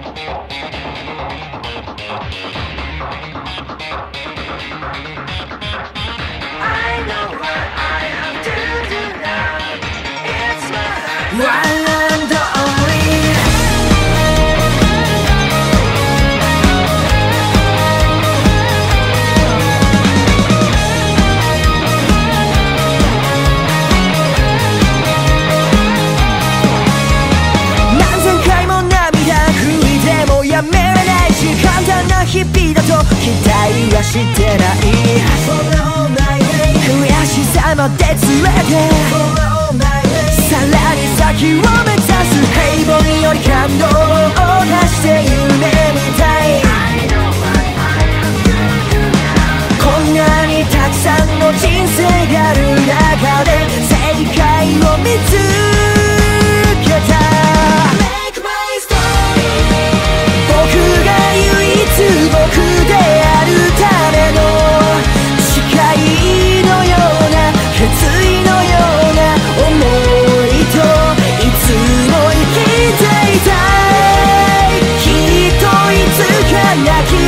Thank you. 簡単な日々だと期待はしてない。そんな悔しさまで連れて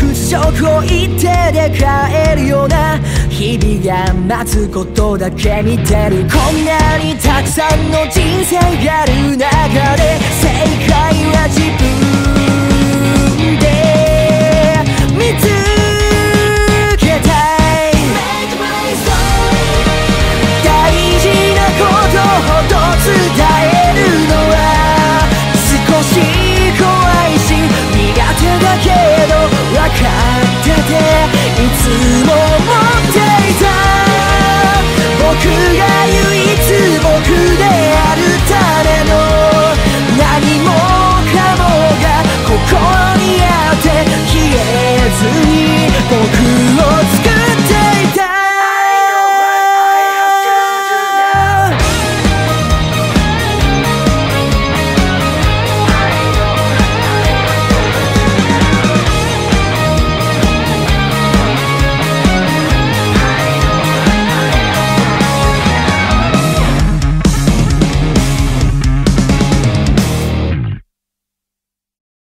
屈辱を言ってで帰るような日々が待つことだけ見てるこんなにたくさんの人生がある中で正解は自分でて